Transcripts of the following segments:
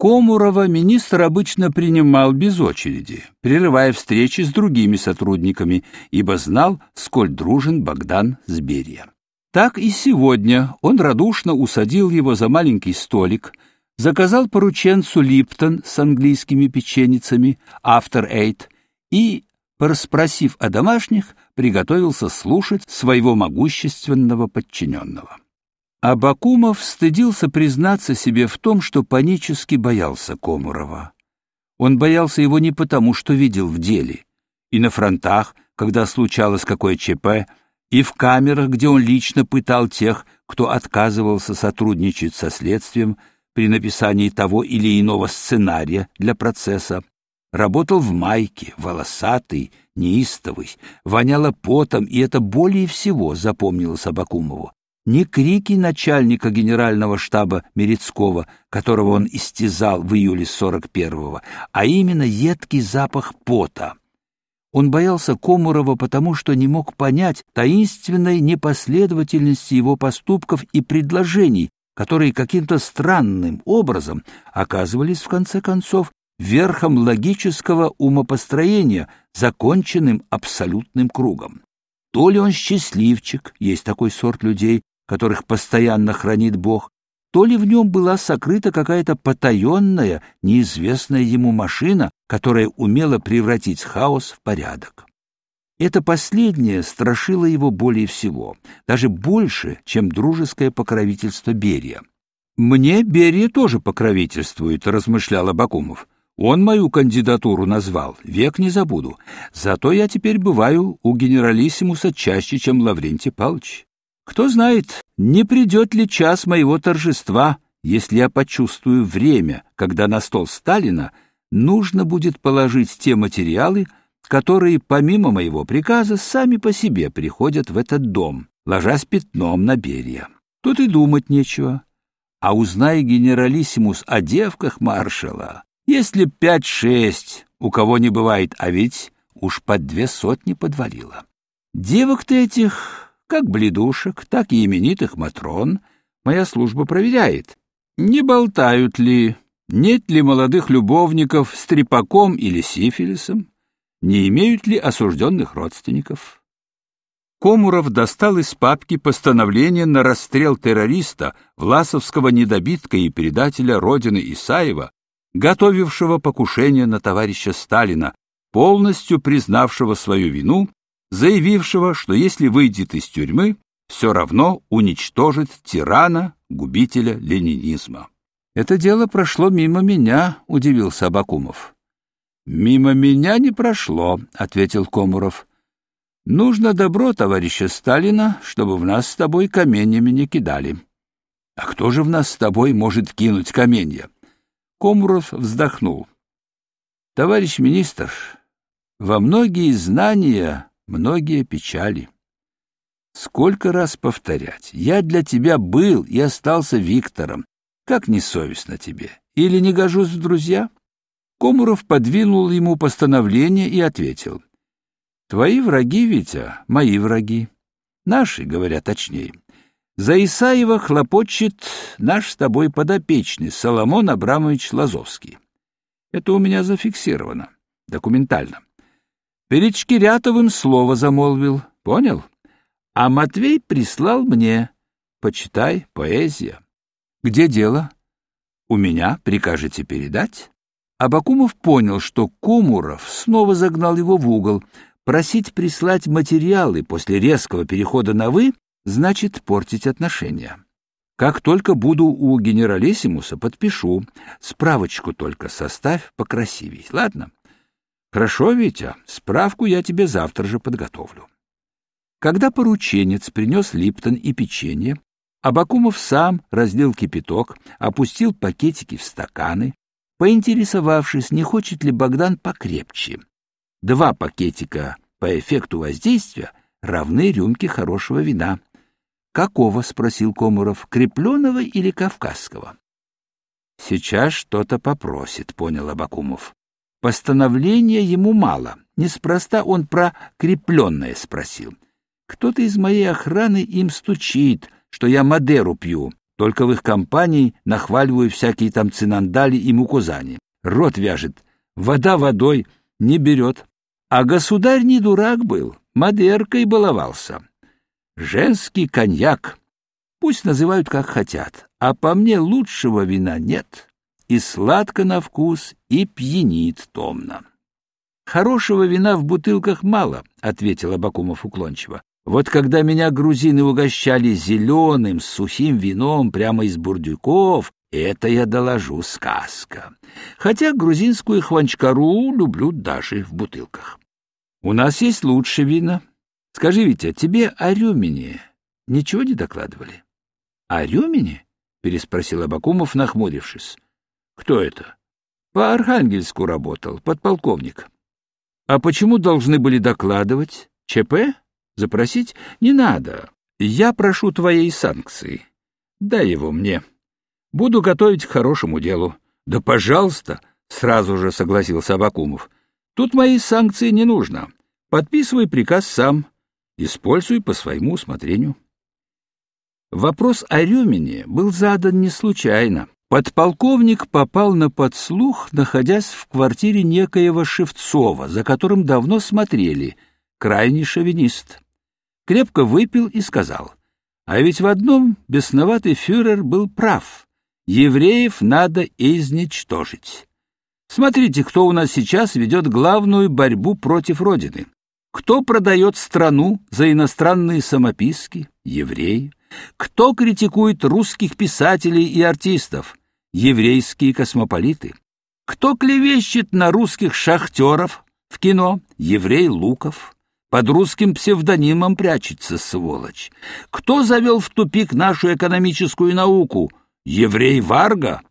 Комурова министр обычно принимал без очереди, прерывая встречи с другими сотрудниками, ибо знал, сколь дружен Богдан с Берия. Так и сегодня он радушно усадил его за маленький столик, заказал порученцу Липтон с английскими печеницами, автор Эйт, и, порасспросив о домашних, приготовился слушать своего могущественного подчиненного. Абакумов стыдился признаться себе в том, что панически боялся Комурова. Он боялся его не потому, что видел в деле, и на фронтах, когда случалось какое ЧП, и в камерах, где он лично пытал тех, кто отказывался сотрудничать со следствием при написании того или иного сценария для процесса, работал в майке, волосатый, неистовый, воняло потом, и это более всего запомнилось Абакумову не крики начальника генерального штаба Мерецкого, которого он истязал в июле 41-го, а именно едкий запах пота. Он боялся Комурова потому, что не мог понять таинственной непоследовательности его поступков и предложений, которые каким-то странным образом оказывались, в конце концов, верхом логического умопостроения, законченным абсолютным кругом. То ли он счастливчик, есть такой сорт людей, которых постоянно хранит Бог, то ли в нем была сокрыта какая-то потаенная, неизвестная ему машина, которая умела превратить хаос в порядок. Это последнее страшило его более всего, даже больше, чем дружеское покровительство Берия. «Мне Берия тоже покровительствует», — размышлял Абакумов. «Он мою кандидатуру назвал, век не забуду. Зато я теперь бываю у генералиссимуса чаще, чем Лаврентий Павлович. Кто знает, не придет ли час моего торжества, если я почувствую время, когда на стол Сталина нужно будет положить те материалы, которые, помимо моего приказа, сами по себе приходят в этот дом, ложась пятном на берия. Тут и думать нечего. А узнай генералиссимус о девках маршала, если пять-шесть, у кого не бывает, а ведь уж под две сотни подвалило. Девок-то этих как бледушек, так и именитых матрон моя служба проверяет. Не болтают ли, нет ли молодых любовников с трепаком или сифилисом, не имеют ли осужденных родственников. Комуров достал из папки постановление на расстрел террориста, власовского недобитка и предателя Родины Исаева, готовившего покушение на товарища Сталина, полностью признавшего свою вину заявившего, что если выйдет из тюрьмы, все равно уничтожит тирана, губителя ленинизма. «Это дело прошло мимо меня», — удивился Абакумов. «Мимо меня не прошло», — ответил Комуров. «Нужно добро товарища Сталина, чтобы в нас с тобой каменьями не кидали». «А кто же в нас с тобой может кинуть каменья?» Комуров вздохнул. «Товарищ министр, во многие знания многие печали. Сколько раз повторять? Я для тебя был и остался Виктором. Как несовестно тебе? Или не гожусь в друзья? Комуров подвинул ему постановление и ответил. Твои враги, Витя, мои враги. Наши, говоря точнее. За Исаева хлопочет наш с тобой подопечный Соломон Абрамович Лазовский. Это у меня зафиксировано, документально. Перед Шкирятовым слово замолвил, понял? А Матвей прислал мне. Почитай, поэзия. Где дело? У меня прикажете передать? Абакумов понял, что Комуров снова загнал его в угол. Просить прислать материалы после резкого перехода на «вы» значит портить отношения. Как только буду у генералиссимуса, подпишу. Справочку только составь покрасивей, ладно? Хорошо, Витя, справку я тебе завтра же подготовлю. Когда порученец принес липтон и печенье, Абакумов сам разлил кипяток, опустил пакетики в стаканы, поинтересовавшись, не хочет ли Богдан покрепче. Два пакетика по эффекту воздействия равны рюмке хорошего вина. «Какого?» — спросил Комуров. «Крепленого или кавказского?» «Сейчас что-то попросит», — понял Абакумов. Постановления ему мало. Неспроста он про крепленное спросил. Кто-то из моей охраны им стучит, что я Мадеру пью, Только в их компании нахваливаю всякие там цинандали и мукузани. Рот вяжет, вода водой не берет. А государь не дурак был, модеркой баловался. Женский коньяк. Пусть называют как хотят, а по мне лучшего вина нет. И сладко на вкус, и пьянит томно. Хорошего вина в бутылках мало, ответил Абакумов уклончиво. Вот когда меня грузины угощали зеленым, сухим вином прямо из бурдюков, это я доложу сказка. Хотя грузинскую хванчкару люблю даже в бутылках. У нас есть лучше вина. Скажи, Витя, тебе о Рюмине ничего не докладывали? О Рюмине? переспросил Абакумов, нахмурившись. Кто это? По Архангельску работал, подполковник. А почему должны были докладывать? ЧП? Запросить? Не надо. Я прошу твоей санкции. Дай его мне. Буду готовить к хорошему делу. Да, пожалуйста, сразу же согласился Абакумов. Тут моей санкции не нужно. Подписывай приказ сам. Используй по своему усмотрению. Вопрос о Рюмине был задан не случайно. Подполковник попал на подслух, находясь в квартире некоего Шевцова, за которым давно смотрели, крайний шовинист. Крепко выпил и сказал, а ведь в одном бесноватый фюрер был прав. Евреев надо изничтожить. Смотрите, кто у нас сейчас ведет главную борьбу против Родины. Кто продает страну за иностранные самописки? Евреи. Кто критикует русских писателей и артистов? Еврейские космополиты. Кто клевещет на русских шахтеров в кино? Еврей Луков. Под русским псевдонимом прячется, сволочь. Кто завел в тупик нашу экономическую науку? Еврей Варга.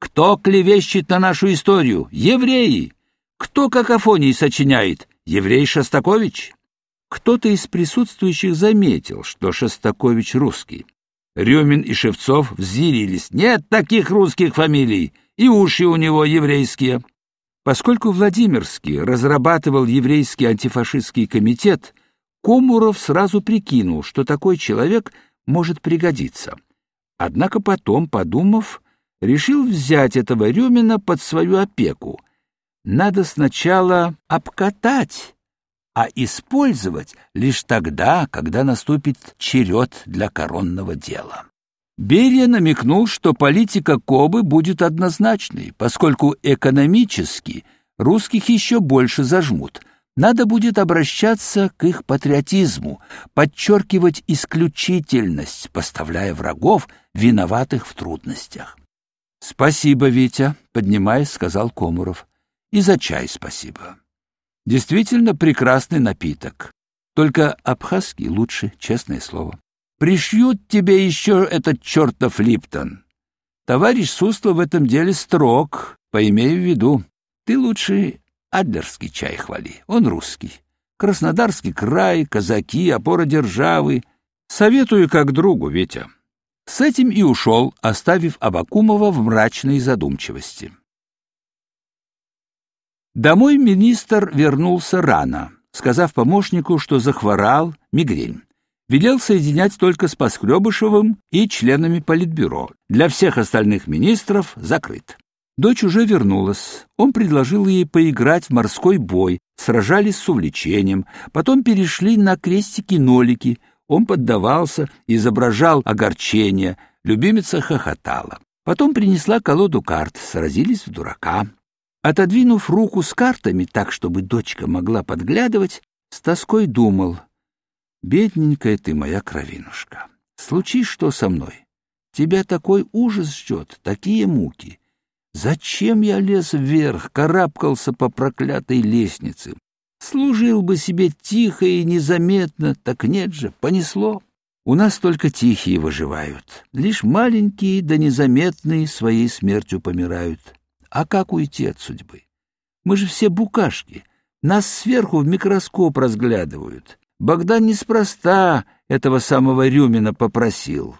Кто клевещет на нашу историю? Евреи. Кто какофонии сочиняет? Еврей Шостакович. Кто-то из присутствующих заметил, что Шостакович русский. Рюмин и Шевцов взъярились. Нет таких русских фамилий, и уши у него еврейские. Поскольку Владимирский разрабатывал еврейский антифашистский комитет, Комуров сразу прикинул, что такой человек может пригодиться. Однако потом, подумав, решил взять этого Рюмина под свою опеку. Надо сначала обкатать а использовать лишь тогда, когда наступит черед для коронного дела. Берия намекнул, что политика Кобы будет однозначной, поскольку экономически русских еще больше зажмут. Надо будет обращаться к их патриотизму, подчеркивать исключительность, поставляя врагов, виноватых в трудностях. «Спасибо, Витя», — поднимаясь, сказал Комуров. «И за чай спасибо». Действительно прекрасный напиток. Только абхазский лучше, честное слово. Пришьют тебе еще этот чертов Липтон. Товарищ Суслов в этом деле строг, поимей в виду. Ты лучше адлерский чай хвали, он русский. Краснодарский край, казаки, опора державы. Советую как другу, Витя. С этим и ушел, оставив Абакумова в мрачной задумчивости. Домой министр вернулся рано, сказав помощнику, что захворал мигрень. Велел соединять только с Поскребышевым и членами политбюро. Для всех остальных министров закрыт. Дочь уже вернулась. Он предложил ей поиграть в морской бой, сражались с увлечением, потом перешли на крестики-нолики. Он поддавался, изображал огорчение, любимица хохотала. Потом принесла колоду карт, сразились в дурака. Отодвинув руку с картами так, чтобы дочка могла подглядывать, с тоской думал, «Бедненькая ты моя кровинушка, случись что со мной. Тебя такой ужас ждет, такие муки. Зачем я лез вверх, карабкался по проклятой лестнице? Служил бы себе тихо и незаметно, так нет же, понесло. У нас только тихие выживают, лишь маленькие да незаметные своей смертью помирают. А как уйти от судьбы? Мы же все букашки. Нас сверху в микроскоп разглядывают. Богдан неспроста этого самого Рюмина попросил.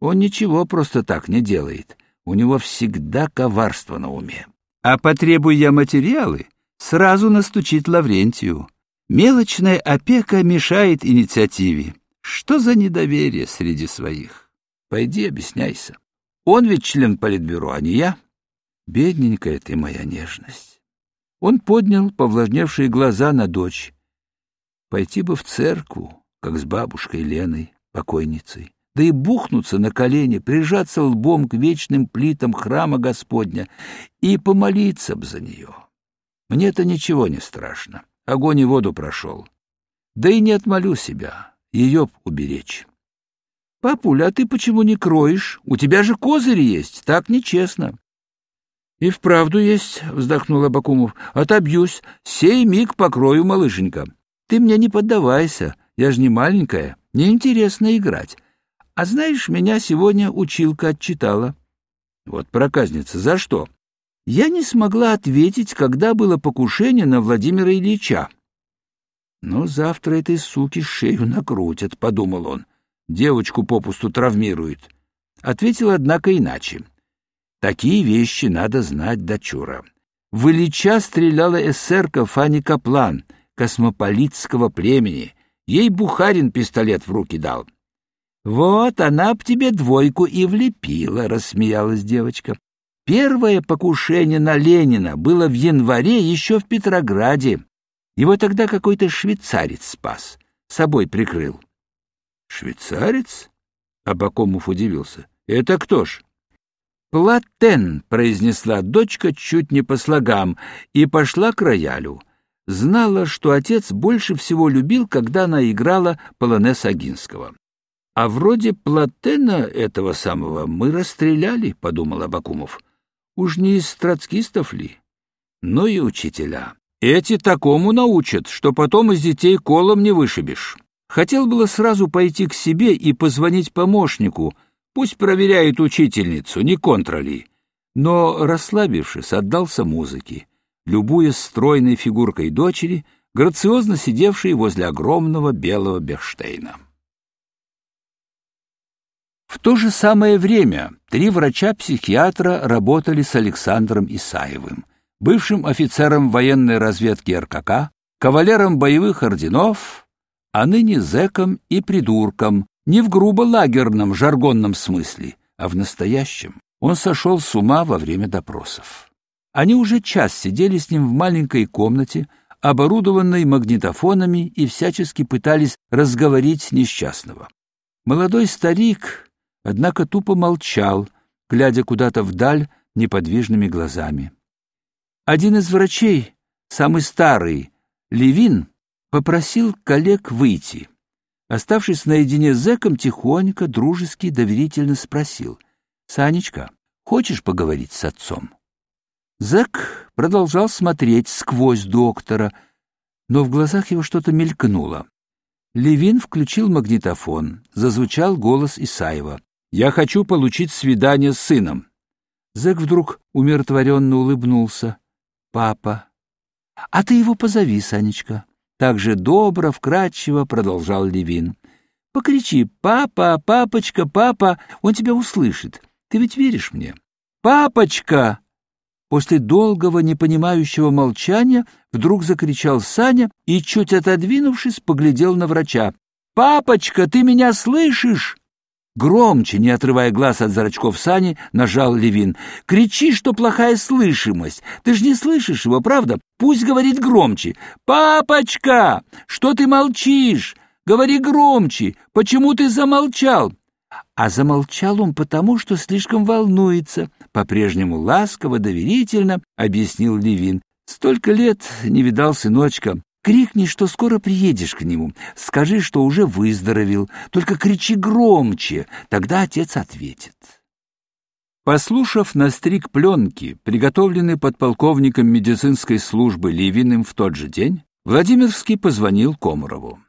Он ничего просто так не делает. У него всегда коварство на уме. А потребуя я материалы, сразу настучит Лаврентию. Мелочная опека мешает инициативе. Что за недоверие среди своих? Пойди объясняйся. Он ведь член политбюро, а не я. Бедненькая ты моя нежность. Он поднял повлажневшие глаза на дочь. Пойти бы в церкву, как с бабушкой Леной, покойницей, да и бухнуться на колени, прижаться лбом к вечным плитам храма Господня и помолиться б за нее. Мне-то ничего не страшно, огонь и воду прошел. Да и не отмолю себя, ее б уберечь. — Папуля, а ты почему не кроешь? У тебя же козырь есть, так нечестно. — И вправду есть, — вздохнул Абакумов. — Отобьюсь, сей миг покрою, малышенька. Ты мне не поддавайся, я же не маленькая, неинтересно играть. А знаешь, меня сегодня училка отчитала. — Вот проказница, за что? — Я не смогла ответить, когда было покушение на Владимира Ильича. — Ну, завтра этой суки шею накрутят, — подумал он. Девочку попусту травмирует. Ответил, однако, иначе. — Такие вещи надо знать, дочура. В Ильича стреляла эсерка Фани Каплан, космополитского племени. Ей Бухарин пистолет в руки дал. — Вот она б тебе двойку и влепила, — рассмеялась девочка. Первое покушение на Ленина было в январе еще в Петрограде. Его тогда какой-то швейцарец спас, собой прикрыл. — Швейцарец? — Абакомов удивился. — Это кто ж? «Платен», — произнесла дочка чуть не по слогам, и пошла к роялю. Знала, что отец больше всего любил, когда она играла полонез Агинского. «А вроде Платена этого самого мы расстреляли», — подумал Абакумов. «Уж не из троцкистов ли?» «Ну и учителя. Эти такому научат, что потом из детей колом не вышибешь». Хотел было сразу пойти к себе и позвонить помощнику — Пусть проверяет учительницу, не контроли. Но, расслабившись, отдался музыке, любуясь стройной фигуркой дочери, грациозно сидевшей возле огромного белого Бехштейна. В то же самое время три врача-психиатра работали с Александром Исаевым, бывшим офицером военной разведки РКК, кавалером боевых орденов, а ныне зэком и придурком, не в грубо лагерном жаргонном смысле, а в настоящем. Он сошел с ума во время допросов. Они уже час сидели с ним в маленькой комнате, оборудованной магнитофонами, и всячески пытались разговорить несчастного. Молодой старик, однако, тупо молчал, глядя куда-то вдаль неподвижными глазами. Один из врачей, самый старый, Левин, попросил коллег выйти. Оставшись наедине с зэком, тихонько, дружески, доверительно спросил. — Санечка, хочешь поговорить с отцом? Зэк продолжал смотреть сквозь доктора, но в глазах его что-то мелькнуло. Левин включил магнитофон, зазвучал голос Исаева. «Я хочу получить свидание с сыном». Зэк вдруг умиротворенно улыбнулся. «Папа». «А ты его позови, Санечка». Так же добро, вкрадчиво продолжал Левин. Покричи «Папа, папочка, папа!» Он тебя услышит. Ты ведь веришь мне? «Папочка!» После долгого, непонимающего молчания вдруг закричал Саня и, чуть отодвинувшись, поглядел на врача. «Папочка, ты меня слышишь?» Громче, не отрывая глаз от зрачков Сани, нажал Левин. «Кричи, что плохая слышимость! Ты ж не слышишь его, правда? Пусть говорит громче! Папочка! Что ты молчишь? Говори громче! Почему ты замолчал?» А замолчал он потому, что слишком волнуется. По-прежнему ласково, доверительно объяснил Левин. Столько лет не видал сыночка. Крикни, что скоро приедешь к нему. Скажи, что уже выздоровел. Только кричи громче, тогда отец ответит. Послушав на стрик пленки, приготовленный подполковником медицинской службы Ливиным в тот же день, Владимирский позвонил Комарову.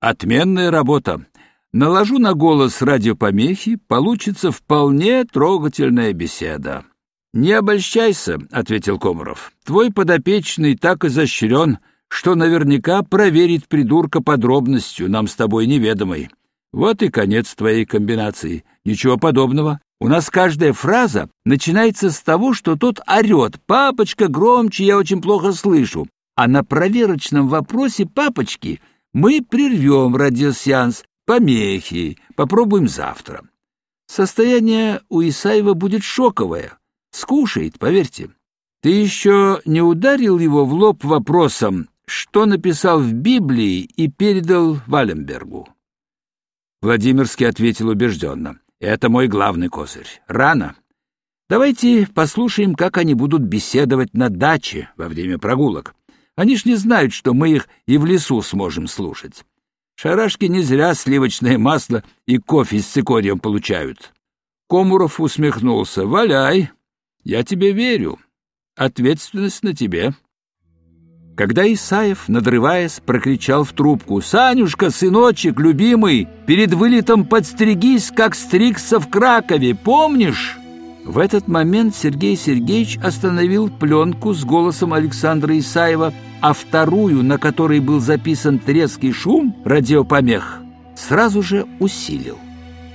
«Отменная работа. Наложу на голос радиопомехи, получится вполне трогательная беседа». «Не обольщайся», — ответил Комаров. «Твой подопечный так изощрен, что наверняка проверит придурка подробностью, нам с тобой неведомой. Вот и конец твоей комбинации. Ничего подобного. У нас каждая фраза начинается с того, что тот орет «Папочка, громче, я очень плохо слышу». А на проверочном вопросе папочки мы прервем радиосеанс, помехи, попробуем завтра. Состояние у Исаева будет шоковое. Скушает, поверьте. Ты еще не ударил его в лоб вопросом, что написал в Библии и передал Валенбергу? Владимирский ответил убежденно. Это мой главный козырь. Рано. Давайте послушаем, как они будут беседовать на даче во время прогулок. Они ж не знают, что мы их и в лесу сможем слушать. Шарашки не зря сливочное масло и кофе с цикорием получают. Комуров усмехнулся. «Валяй, я тебе верю. Ответственность на тебе». Когда Исаев, надрываясь, прокричал в трубку «Санюшка, сыночек, любимый, перед вылетом подстригись, как стригся в Кракове, помнишь?» В этот момент Сергей Сергеевич остановил пленку с голосом Александра Исаева – а вторую, на которой был записан треск шум радиопомех, сразу же усилил.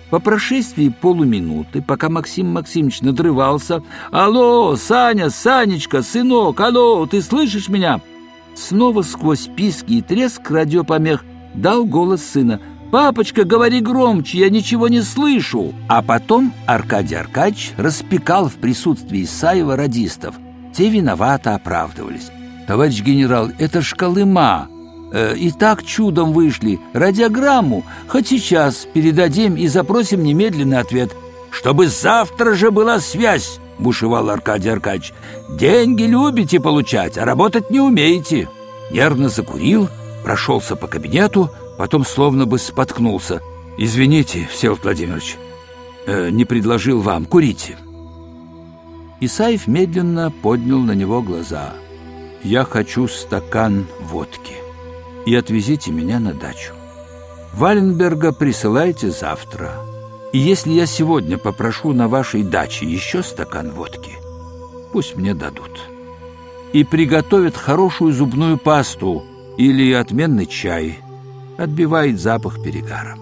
По прошествии полуминуты, пока Максим Максимович надрывался, «Алло, Саня, Санечка, сынок, алло, ты слышишь меня?» Снова сквозь писки и треск радиопомех дал голос сына. «Папочка, говори громче, я ничего не слышу!» А потом Аркадий Аркадьевич распекал в присутствии Исаева радистов. Те виновато оправдывались. Товарищ генерал, это ж Колыма. Э, и так чудом вышли. Радиограмму хоть сейчас передадим и запросим немедленный ответ. Чтобы завтра же была связь, бушевал Аркадий Аркадьевич. Деньги любите получать, а работать не умеете. Нервно закурил, прошелся по кабинету, потом словно бы споткнулся. Извините, Всеволод Владимирович, э, не предложил вам, курите. Исаев медленно поднял на него глаза – я хочу стакан водки. И отвезите меня на дачу. Валенберга присылайте завтра. И если я сегодня попрошу на вашей даче еще стакан водки, пусть мне дадут. И приготовят хорошую зубную пасту или отменный чай. Отбивает запах перегара.